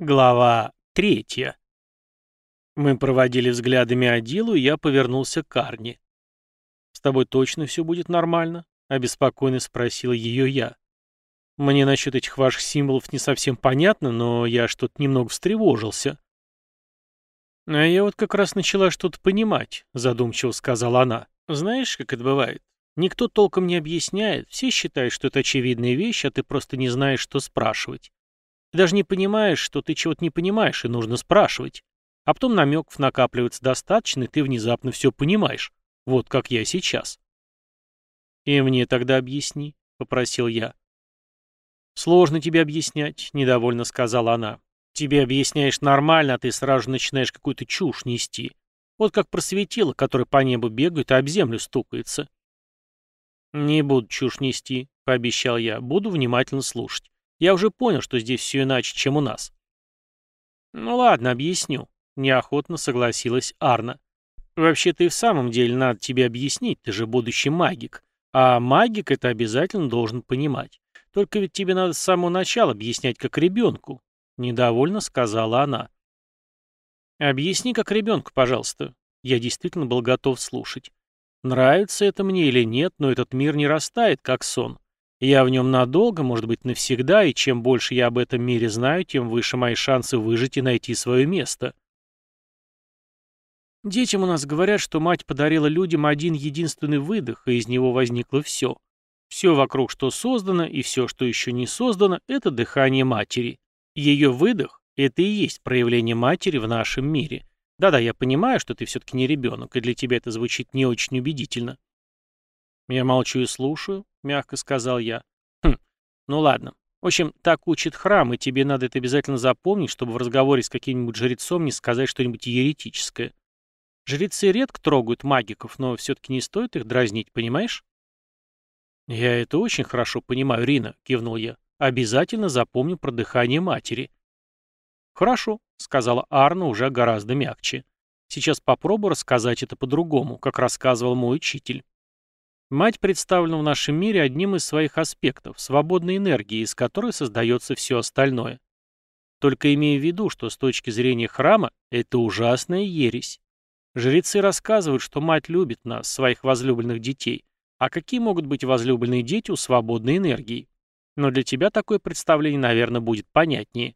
Глава третья. Мы проводили взглядами Адилу, и я повернулся к Арне. «С тобой точно все будет нормально?» — обеспокоенно спросила ее я. «Мне насчет этих ваших символов не совсем понятно, но я что-то немного встревожился». «А я вот как раз начала что-то понимать», — задумчиво сказала она. «Знаешь, как это бывает? Никто толком не объясняет, все считают, что это очевидная вещь, а ты просто не знаешь, что спрашивать. Ты даже не понимаешь, что ты чего-то не понимаешь, и нужно спрашивать. А потом намеков накапливается достаточно, и ты внезапно все понимаешь. Вот как я сейчас. «И мне тогда объясни», — попросил я. «Сложно тебе объяснять», — недовольно сказала она. «Тебе объясняешь нормально, а ты сразу начинаешь какую-то чушь нести. Вот как просветило, который по небу бегает, а об землю стукается». «Не буду чушь нести», — пообещал я. «Буду внимательно слушать. Я уже понял, что здесь все иначе, чем у нас. Ну ладно, объясню. Неохотно согласилась Арна. Вообще-то и в самом деле надо тебе объяснить, ты же будущий магик. А магик это обязательно должен понимать. Только ведь тебе надо с самого начала объяснять как ребенку. Недовольно сказала она. Объясни как ребенку, пожалуйста. Я действительно был готов слушать. Нравится это мне или нет, но этот мир не растает, как сон. Я в нем надолго, может быть, навсегда, и чем больше я об этом мире знаю, тем выше мои шансы выжить и найти свое место. Детям у нас говорят, что мать подарила людям один единственный выдох, и из него возникло все. Все вокруг, что создано, и все, что еще не создано, это дыхание матери. Ее выдох — это и есть проявление матери в нашем мире. Да-да, я понимаю, что ты все-таки не ребенок, и для тебя это звучит не очень убедительно. Я молчу и слушаю, мягко сказал я. Хм, ну ладно. В общем, так учит храм, и тебе надо это обязательно запомнить, чтобы в разговоре с каким-нибудь жрецом не сказать что-нибудь еретическое. Жрецы редко трогают магиков, но все-таки не стоит их дразнить, понимаешь? «Я это очень хорошо понимаю, Рина», — кивнул я. «Обязательно запомню про дыхание матери». «Хорошо», — сказала Арна уже гораздо мягче. «Сейчас попробую рассказать это по-другому, как рассказывал мой учитель. Мать представлена в нашем мире одним из своих аспектов – свободной энергии, из которой создается все остальное. Только имея в виду, что с точки зрения храма это ужасная ересь. Жрецы рассказывают, что мать любит нас, своих возлюбленных детей. А какие могут быть возлюбленные дети у свободной энергии? Но для тебя такое представление, наверное, будет понятнее.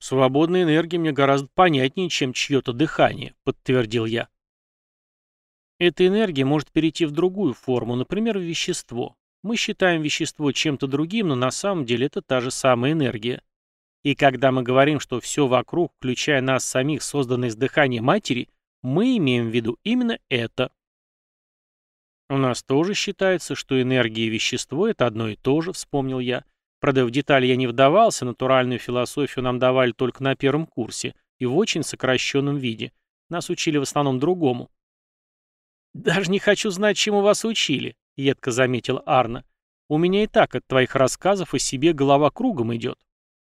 «Свободная энергия мне гораздо понятнее, чем чье-то дыхание», — подтвердил я. Эта энергия может перейти в другую форму, например, в вещество. Мы считаем вещество чем-то другим, но на самом деле это та же самая энергия. И когда мы говорим, что все вокруг, включая нас самих, создано из дыхания матери, мы имеем в виду именно это. У нас тоже считается, что энергия и вещество – это одно и то же, вспомнил я. Правда, в детали я не вдавался, натуральную философию нам давали только на первом курсе и в очень сокращенном виде. Нас учили в основном другому. «Даже не хочу знать, чему вас учили», — едко заметил Арна. «У меня и так от твоих рассказов о себе голова кругом идет.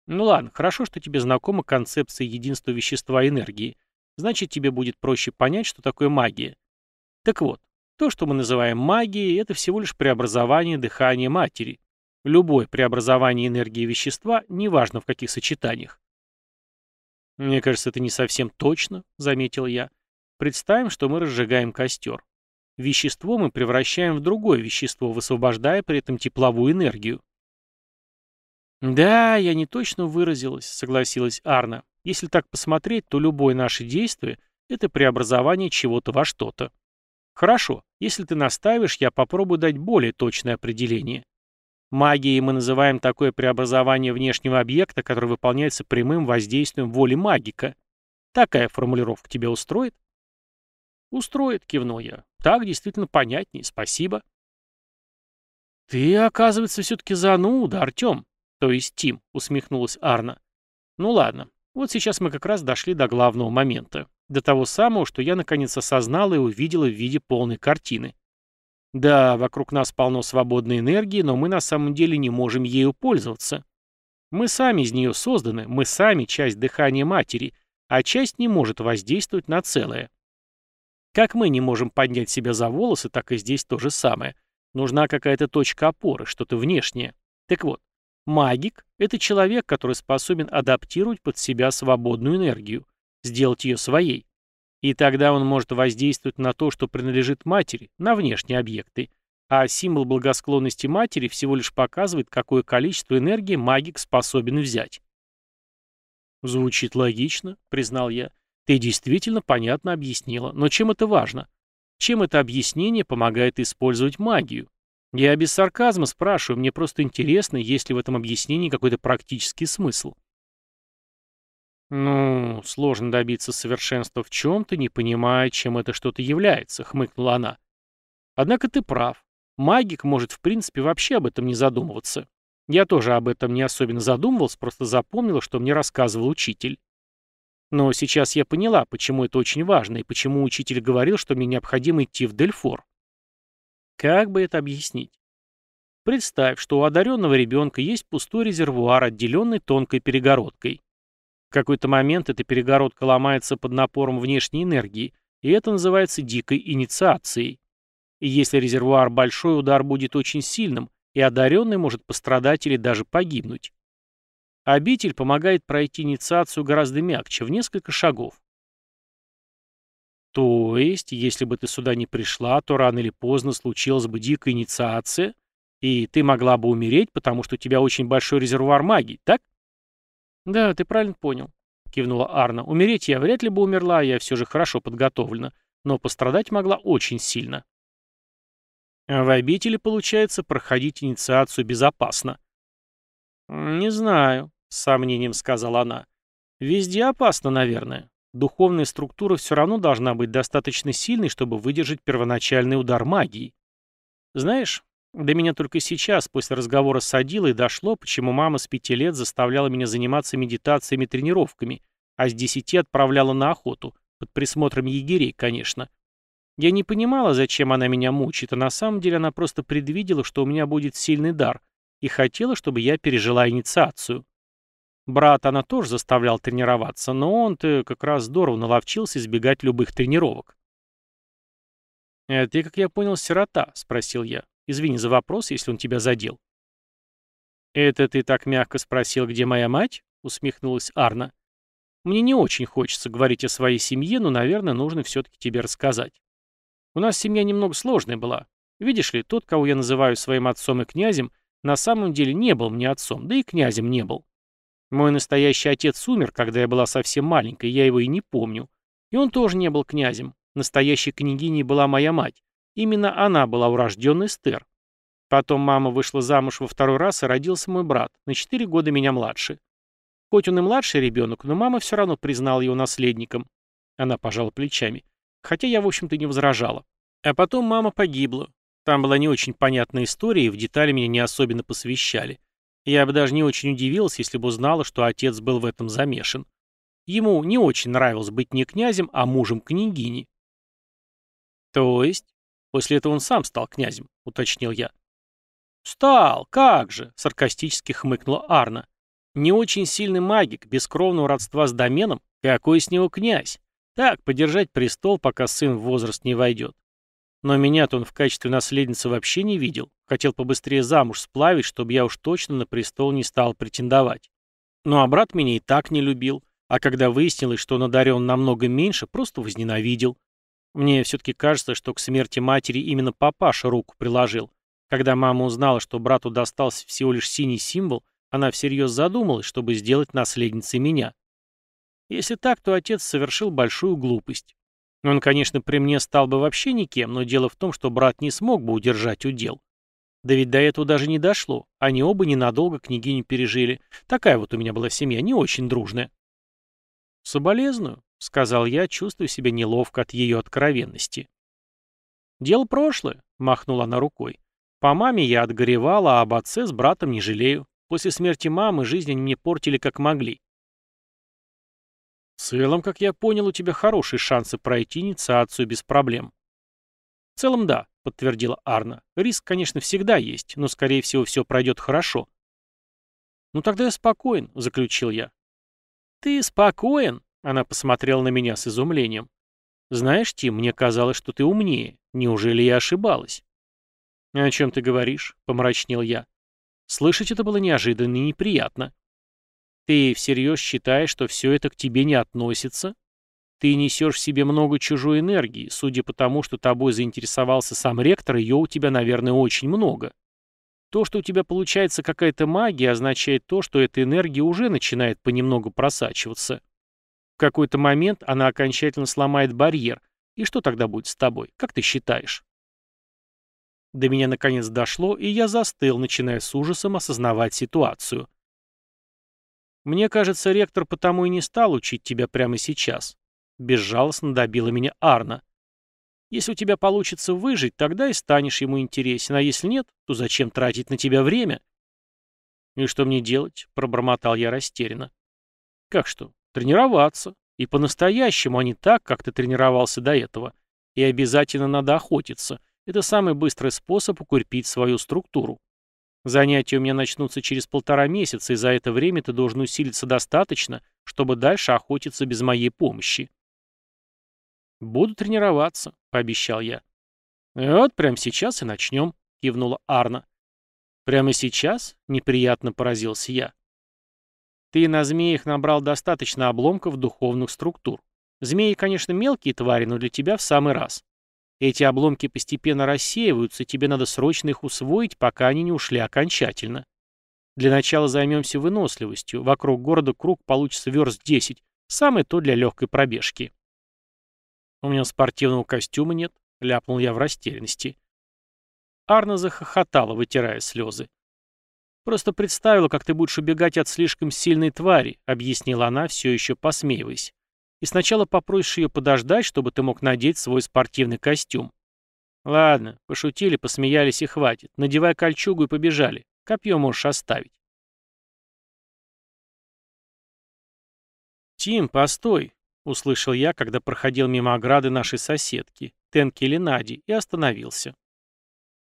Ну ладно, хорошо, что тебе знакома концепция единства вещества и энергии. Значит, тебе будет проще понять, что такое магия. Так вот, то, что мы называем магией, это всего лишь преобразование дыхания матери. Любое преобразование энергии вещества, неважно в каких сочетаниях. «Мне кажется, это не совсем точно», — заметил я. «Представим, что мы разжигаем костер. Вещество мы превращаем в другое вещество, высвобождая при этом тепловую энергию. «Да, я не точно выразилась», — согласилась Арна. «Если так посмотреть, то любое наше действие — это преобразование чего-то во что-то. Хорошо, если ты настаиваешь, я попробую дать более точное определение. Магией мы называем такое преобразование внешнего объекта, который выполняется прямым воздействием воли магика. Такая формулировка тебя устроит? «Устроит», — кивнул я. «Так действительно понятнее, спасибо». «Ты, оказывается, все-таки зануда, Артем, то есть Тим», — усмехнулась Арна. «Ну ладно, вот сейчас мы как раз дошли до главного момента, до того самого, что я наконец осознала и увидела в виде полной картины. Да, вокруг нас полно свободной энергии, но мы на самом деле не можем ею пользоваться. Мы сами из нее созданы, мы сами часть дыхания матери, а часть не может воздействовать на целое. Как мы не можем поднять себя за волосы, так и здесь то же самое. Нужна какая-то точка опоры, что-то внешнее. Так вот, Магик – это человек, который способен адаптировать под себя свободную энергию, сделать ее своей. И тогда он может воздействовать на то, что принадлежит матери, на внешние объекты. А символ благосклонности матери всего лишь показывает, какое количество энергии магик способен взять. «Звучит логично», — признал я. «Ты действительно понятно объяснила. Но чем это важно? Чем это объяснение помогает использовать магию? Я без сарказма спрашиваю, мне просто интересно, есть ли в этом объяснении какой-то практический смысл». «Ну, сложно добиться совершенства в чем-то, не понимая, чем это что-то является», — хмыкнула она. «Однако ты прав. Магик может, в принципе, вообще об этом не задумываться. Я тоже об этом не особенно задумывался, просто запомнила, что мне рассказывал учитель. Но сейчас я поняла, почему это очень важно, и почему учитель говорил, что мне необходимо идти в Дельфор. Как бы это объяснить? Представь, что у одаренного ребенка есть пустой резервуар, отделенный тонкой перегородкой. В какой-то момент эта перегородка ломается под напором внешней энергии, и это называется дикой инициацией. И если резервуар большой, удар будет очень сильным, и одаренный может пострадать или даже погибнуть. Обитель помогает пройти инициацию гораздо мягче, в несколько шагов. То есть, если бы ты сюда не пришла, то рано или поздно случилась бы дикая инициация, и ты могла бы умереть, потому что у тебя очень большой резервуар магии, так? Да, ты правильно понял, кивнула Арна. Умереть я вряд ли бы умерла, я все же хорошо подготовлена, но пострадать могла очень сильно. В обители, получается, проходить инициацию безопасно. «Не знаю», — с сомнением сказала она. «Везде опасно, наверное. Духовная структура все равно должна быть достаточно сильной, чтобы выдержать первоначальный удар магии. Знаешь, до меня только сейчас, после разговора с Адилой, дошло, почему мама с пяти лет заставляла меня заниматься медитациями и тренировками, а с десяти отправляла на охоту, под присмотром егерей, конечно. Я не понимала, зачем она меня мучит, а на самом деле она просто предвидела, что у меня будет сильный дар, и хотела, чтобы я пережила инициацию. Брат она тоже заставлял тренироваться, но он-то как раз здорово наловчился избегать любых тренировок. «А ты, как я понял, сирота?» — спросил я. «Извини за вопрос, если он тебя задел». «Это ты так мягко спросил, где моя мать?» — усмехнулась Арна. «Мне не очень хочется говорить о своей семье, но, наверное, нужно все-таки тебе рассказать. У нас семья немного сложная была. Видишь ли, тот, кого я называю своим отцом и князем, на самом деле не был мне отцом, да и князем не был. Мой настоящий отец умер, когда я была совсем маленькой, я его и не помню. И он тоже не был князем. Настоящей княгиней была моя мать. Именно она была урожденной Стер. Потом мама вышла замуж во второй раз, и родился мой брат, на четыре года меня младше. Хоть он и младший ребенок, но мама все равно признала его наследником. Она пожала плечами. Хотя я, в общем-то, не возражала. А потом мама погибла. Там была не очень понятная история, и в детали меня не особенно посвящали. Я бы даже не очень удивился, если бы узнала, что отец был в этом замешан. Ему не очень нравилось быть не князем, а мужем княгини. То есть? После этого он сам стал князем, уточнил я. «Стал, как же!» — саркастически хмыкнула Арна. «Не очень сильный магик, без кровного родства с доменом, какой с него князь? Так, подержать престол, пока сын в возраст не войдет. Но меня-то он в качестве наследницы вообще не видел. Хотел побыстрее замуж сплавить, чтобы я уж точно на престол не стал претендовать. Ну а брат меня и так не любил. А когда выяснилось, что он одарен намного меньше, просто возненавидел. Мне все-таки кажется, что к смерти матери именно папаша руку приложил. Когда мама узнала, что брату достался всего лишь синий символ, она всерьез задумалась, чтобы сделать наследницей меня. Если так, то отец совершил большую глупость. Он, конечно, при мне стал бы вообще никем, но дело в том, что брат не смог бы удержать удел. Да ведь до этого даже не дошло. Они оба ненадолго княгиню пережили. Такая вот у меня была семья, не очень дружная. «Соболезную», — сказал я, чувствуя себя неловко от ее откровенности. «Дело прошлое», — махнула она рукой. «По маме я отгоревала, а об отце с братом не жалею. После смерти мамы жизнь они мне портили как могли. В целом, как я понял, у тебя хорошие шансы пройти инициацию без проблем. В целом, да, подтвердила Арна. Риск, конечно, всегда есть, но, скорее всего, все пройдет хорошо. Ну тогда я спокоен, заключил я. Ты спокоен? Она посмотрела на меня с изумлением. Знаешь, Тим, мне казалось, что ты умнее. Неужели я ошибалась? О чем ты говоришь? Помрачнел я. Слышать это было неожиданно и неприятно. Ты всерьез считаешь, что все это к тебе не относится? Ты несешь в себе много чужой энергии. Судя по тому, что тобой заинтересовался сам ректор, ее у тебя, наверное, очень много. То, что у тебя получается какая-то магия, означает то, что эта энергия уже начинает понемногу просачиваться. В какой-то момент она окончательно сломает барьер. И что тогда будет с тобой? Как ты считаешь? До меня наконец дошло, и я застыл, начиная с ужасом осознавать ситуацию. Мне кажется, ректор потому и не стал учить тебя прямо сейчас. Безжалостно добила меня Арна. Если у тебя получится выжить, тогда и станешь ему интересен, а если нет, то зачем тратить на тебя время? И что мне делать? Пробормотал я растерянно. Как что? Тренироваться. И по-настоящему, а не так, как ты тренировался до этого. И обязательно надо охотиться. Это самый быстрый способ укрепить свою структуру. Занятия у меня начнутся через полтора месяца, и за это время ты должен усилиться достаточно, чтобы дальше охотиться без моей помощи. «Буду тренироваться», — пообещал я. «Вот прямо сейчас и начнем», — кивнула Арна. «Прямо сейчас?» — неприятно поразился я. «Ты на змеях набрал достаточно обломков духовных структур. Змеи, конечно, мелкие твари, но для тебя в самый раз. Эти обломки постепенно рассеиваются, тебе надо срочно их усвоить, пока они не ушли окончательно. Для начала займемся выносливостью. Вокруг города круг получится верст 10. Самое то для легкой пробежки. У меня спортивного костюма нет, ляпнул я в растерянности. Арна захохотала, вытирая слезы. «Просто представила, как ты будешь убегать от слишком сильной твари», — объяснила она, все еще посмеиваясь и сначала попросишь ее подождать, чтобы ты мог надеть свой спортивный костюм. Ладно, пошутили, посмеялись и хватит. Надевай кольчугу и побежали. Копье можешь оставить. «Тим, постой!» — услышал я, когда проходил мимо ограды нашей соседки, Тенки или Нади, и остановился.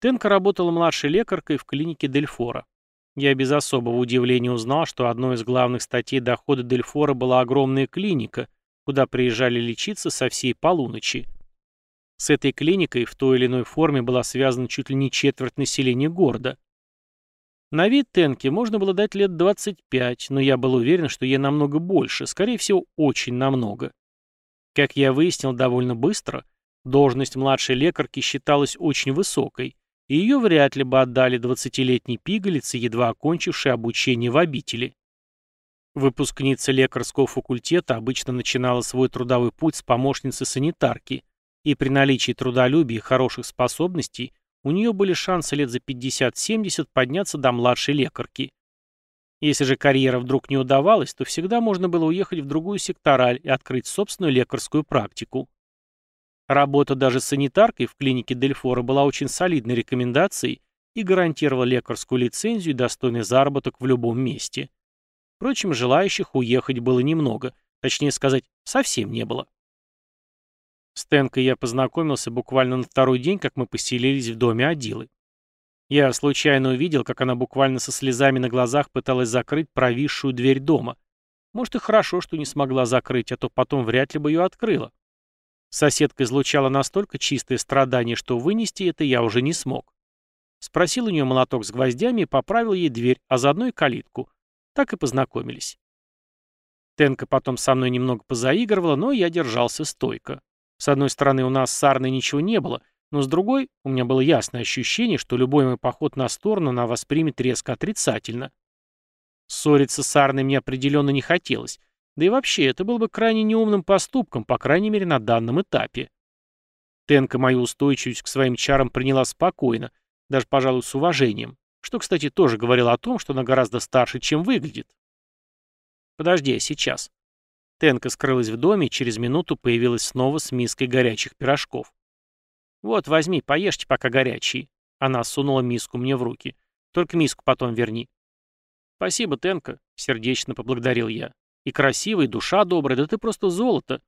Тенка работала младшей лекаркой в клинике Дельфора. Я без особого удивления узнал, что одной из главных статей дохода Дельфора была огромная клиника, куда приезжали лечиться со всей полуночи. С этой клиникой в той или иной форме была связана чуть ли не четверть населения города. На вид Тенке можно было дать лет 25, но я был уверен, что ей намного больше, скорее всего, очень намного. Как я выяснил довольно быстро, должность младшей лекарки считалась очень высокой, и ее вряд ли бы отдали 20-летней пигалице, едва окончившей обучение в обители. Выпускница лекарского факультета обычно начинала свой трудовой путь с помощницы санитарки, и при наличии трудолюбия и хороших способностей у нее были шансы лет за 50-70 подняться до младшей лекарки. Если же карьера вдруг не удавалась, то всегда можно было уехать в другую сектораль и открыть собственную лекарскую практику. Работа даже санитаркой в клинике Дельфора была очень солидной рекомендацией и гарантировала лекарскую лицензию и достойный заработок в любом месте. Впрочем, желающих уехать было немного, точнее сказать, совсем не было. С Тенкой я познакомился буквально на второй день, как мы поселились в доме Адилы. Я случайно увидел, как она буквально со слезами на глазах пыталась закрыть провисшую дверь дома. Может, и хорошо, что не смогла закрыть, а то потом вряд ли бы ее открыла. Соседка излучала настолько чистое страдание, что вынести это я уже не смог. Спросил у нее молоток с гвоздями и поправил ей дверь, а заодно и калитку. Так и познакомились. Тенка потом со мной немного позаигрывала, но я держался стойко. С одной стороны, у нас с Арной ничего не было, но с другой, у меня было ясное ощущение, что любой мой поход на сторону она воспримет резко отрицательно. Ссориться с Арной мне определенно не хотелось, да и вообще, это было бы крайне неумным поступком, по крайней мере, на данном этапе. Тенка мою устойчивость к своим чарам приняла спокойно, даже, пожалуй, с уважением. Что, кстати, тоже говорило о том, что она гораздо старше, чем выглядит. Подожди, сейчас. Тенка скрылась в доме и через минуту появилась снова с миской горячих пирожков. «Вот, возьми, поешьте, пока горячие». Она сунула миску мне в руки. «Только миску потом верни». «Спасибо, Тенка», — сердечно поблагодарил я. «И красивый, душа добрая, да ты просто золото».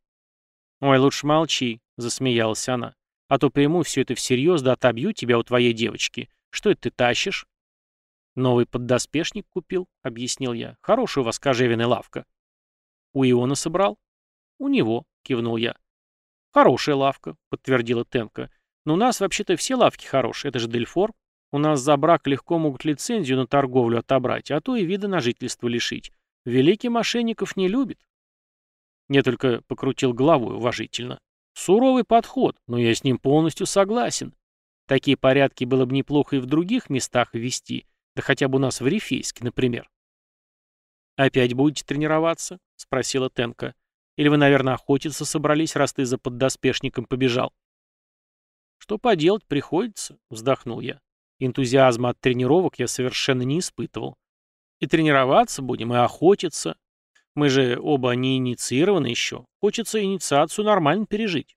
«Ой, лучше молчи», — засмеялась она. «А то приму все это всерьез, да отобью тебя у твоей девочки. Что это ты тащишь?» «Новый поддоспешник купил», — объяснил я. «Хорошая у вас кожевенная лавка». «У Иона собрал?» «У него», — кивнул я. «Хорошая лавка», — подтвердила Тенка. «Но у нас вообще-то все лавки хорошие, это же Дельфор. У нас за брак легко могут лицензию на торговлю отобрать, а то и вида на жительство лишить. Великий мошенников не любит. Я только покрутил головой уважительно. Суровый подход, но я с ним полностью согласен. Такие порядки было бы неплохо и в других местах ввести, да хотя бы у нас в Рифейске, например. «Опять будете тренироваться?» — спросила Тенка. «Или вы, наверное, охотиться собрались, раз ты за поддоспешником побежал?» «Что поделать, приходится», — вздохнул я. Энтузиазма от тренировок я совершенно не испытывал. И тренироваться будем, и охотиться. Мы же оба не инициированы еще. Хочется инициацию нормально пережить.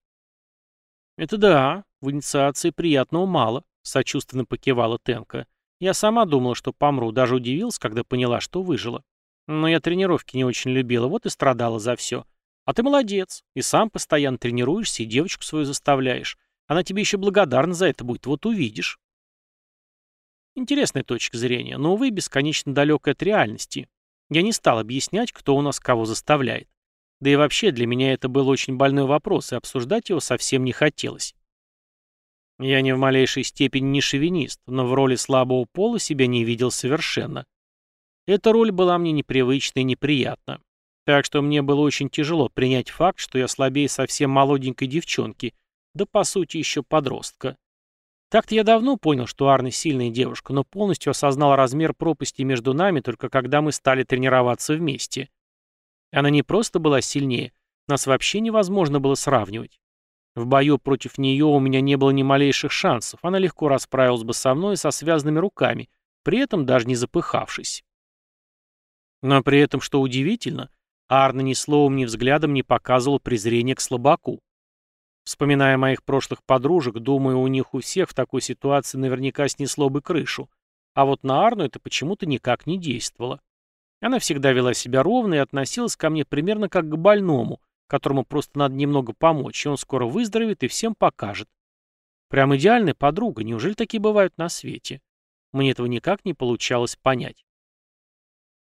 Это да, в инициации приятного мало, сочувственно покивала Тенка. Я сама думала, что помру, даже удивилась, когда поняла, что выжила. Но я тренировки не очень любила, вот и страдала за все. А ты молодец, и сам постоянно тренируешься, и девочку свою заставляешь. Она тебе еще благодарна за это будет, вот увидишь. Интересная точка зрения, но, увы, бесконечно далекая от реальности. Я не стал объяснять, кто у нас кого заставляет. Да и вообще, для меня это был очень больной вопрос, и обсуждать его совсем не хотелось. Я ни в малейшей степени не шовинист, но в роли слабого пола себя не видел совершенно. Эта роль была мне непривычна и неприятна. Так что мне было очень тяжело принять факт, что я слабее совсем молоденькой девчонки, да по сути еще подростка. Так-то я давно понял, что Арна сильная девушка, но полностью осознал размер пропасти между нами только когда мы стали тренироваться вместе. Она не просто была сильнее, нас вообще невозможно было сравнивать. В бою против нее у меня не было ни малейших шансов, она легко расправилась бы со мной со связанными руками, при этом даже не запыхавшись. Но при этом, что удивительно, Арна ни словом, ни взглядом не показывал презрения к слабаку. Вспоминая моих прошлых подружек, думаю, у них у всех в такой ситуации наверняка снесло бы крышу. А вот на Арну это почему-то никак не действовало. Она всегда вела себя ровно и относилась ко мне примерно как к больному, которому просто надо немного помочь, и он скоро выздоровеет и всем покажет. Прям идеальная подруга, неужели такие бывают на свете? Мне этого никак не получалось понять.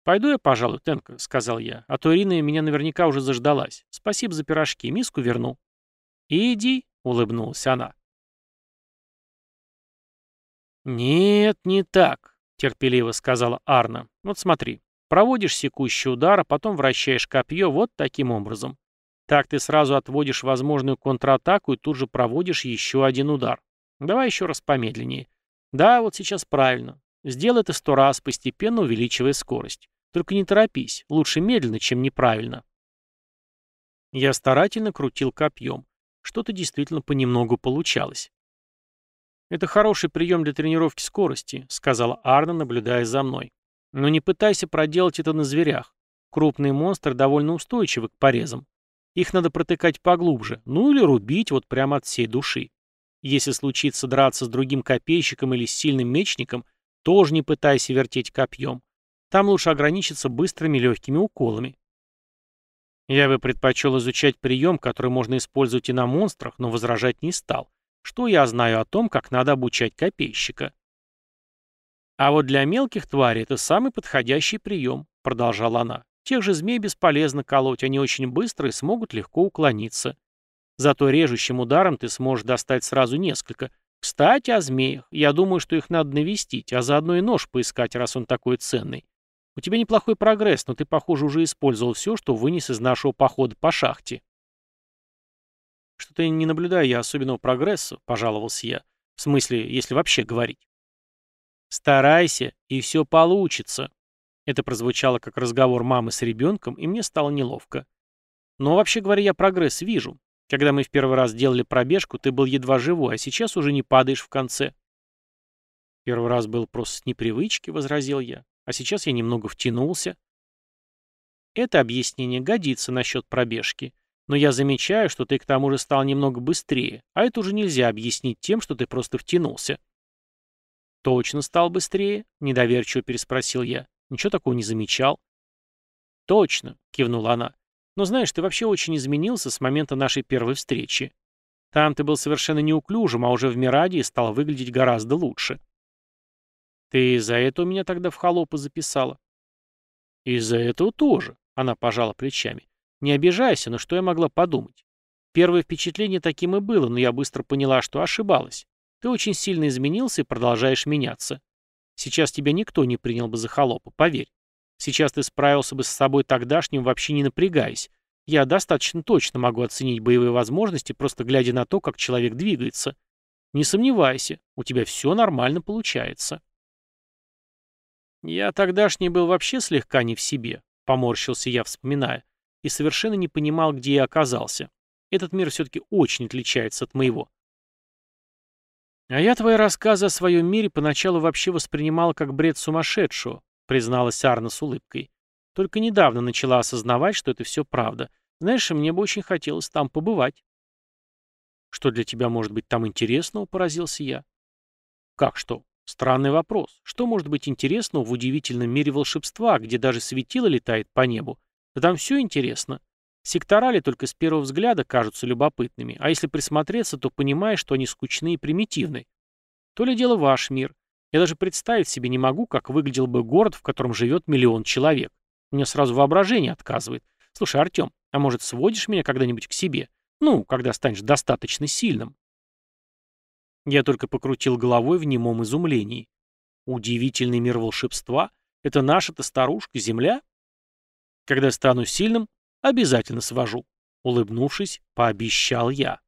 «Пойду я, пожалуй, Тенка», — сказал я, — «а то Ирина меня наверняка уже заждалась. Спасибо за пирожки, миску верну». «Иди», — улыбнулась она. «Нет, не так», — терпеливо сказала Арна. «Вот смотри, проводишь секущий удар, а потом вращаешь копье вот таким образом. Так ты сразу отводишь возможную контратаку и тут же проводишь еще один удар. Давай еще раз помедленнее. Да, вот сейчас правильно. Сделай это сто раз, постепенно увеличивая скорость. Только не торопись, лучше медленно, чем неправильно». Я старательно крутил копьем. Что-то действительно понемногу получалось. «Это хороший прием для тренировки скорости», — сказала Арна, наблюдая за мной. «Но не пытайся проделать это на зверях. Крупные монстры довольно устойчивы к порезам. Их надо протыкать поглубже, ну или рубить вот прямо от всей души. Если случится драться с другим копейщиком или с сильным мечником, тоже не пытайся вертеть копьем. Там лучше ограничиться быстрыми легкими уколами. Я бы предпочел изучать прием, который можно использовать и на монстрах, но возражать не стал. Что я знаю о том, как надо обучать копейщика? А вот для мелких тварей это самый подходящий прием, продолжала она. Тех же змей бесполезно колоть, они очень быстро и смогут легко уклониться. Зато режущим ударом ты сможешь достать сразу несколько. Кстати, о змеях. Я думаю, что их надо навестить, а заодно и нож поискать, раз он такой ценный. У тебя неплохой прогресс, но ты, похоже, уже использовал все, что вынес из нашего похода по шахте. Что-то не наблюдаю я особенного прогресса, пожаловался я. В смысле, если вообще говорить. Старайся, и все получится. Это прозвучало как разговор мамы с ребенком, и мне стало неловко. Но вообще говоря, я прогресс вижу. Когда мы в первый раз делали пробежку, ты был едва живой, а сейчас уже не падаешь в конце. Первый раз был просто с непривычки, возразил я. А сейчас я немного втянулся. Это объяснение годится насчет пробежки. Но я замечаю, что ты к тому же стал немного быстрее, а это уже нельзя объяснить тем, что ты просто втянулся. Точно стал быстрее? Недоверчиво переспросил я. Ничего такого не замечал. Точно, кивнула она. Но знаешь, ты вообще очень изменился с момента нашей первой встречи. Там ты был совершенно неуклюжим, а уже в Мирадии стал выглядеть гораздо лучше. Ты из-за этого меня тогда в холопы записала? Из-за этого тоже, она пожала плечами. Не обижайся, но что я могла подумать? Первое впечатление таким и было, но я быстро поняла, что ошибалась. Ты очень сильно изменился и продолжаешь меняться. Сейчас тебя никто не принял бы за холопа, поверь. Сейчас ты справился бы с собой тогдашним, вообще не напрягаясь. Я достаточно точно могу оценить боевые возможности, просто глядя на то, как человек двигается. Не сомневайся, у тебя все нормально получается. Я тогдашний был вообще слегка не в себе, поморщился я, вспоминая, и совершенно не понимал, где я оказался. Этот мир все-таки очень отличается от моего. А я твои рассказы о своем мире поначалу вообще воспринимала как бред сумасшедшего, призналась Арна с улыбкой. Только недавно начала осознавать, что это все правда. Знаешь, мне бы очень хотелось там побывать. Что для тебя может быть там интересного, поразился я. Как что? Странный вопрос. Что может быть интересного в удивительном мире волшебства, где даже светило летает по небу? Да там все интересно. Секторали только с первого взгляда кажутся любопытными, а если присмотреться, то понимаешь, что они скучны и примитивны. То ли дело ваш мир. Я даже представить себе не могу, как выглядел бы город, в котором живет миллион человек. У меня сразу воображение отказывает. Слушай, Артем, а может, сводишь меня когда-нибудь к себе? Ну, когда станешь достаточно сильным. Я только покрутил головой в немом изумлении. Удивительный мир волшебства? Это наша-то старушка, Земля? Когда стану сильным, обязательно свожу. Улыбнувшись, пообещал я.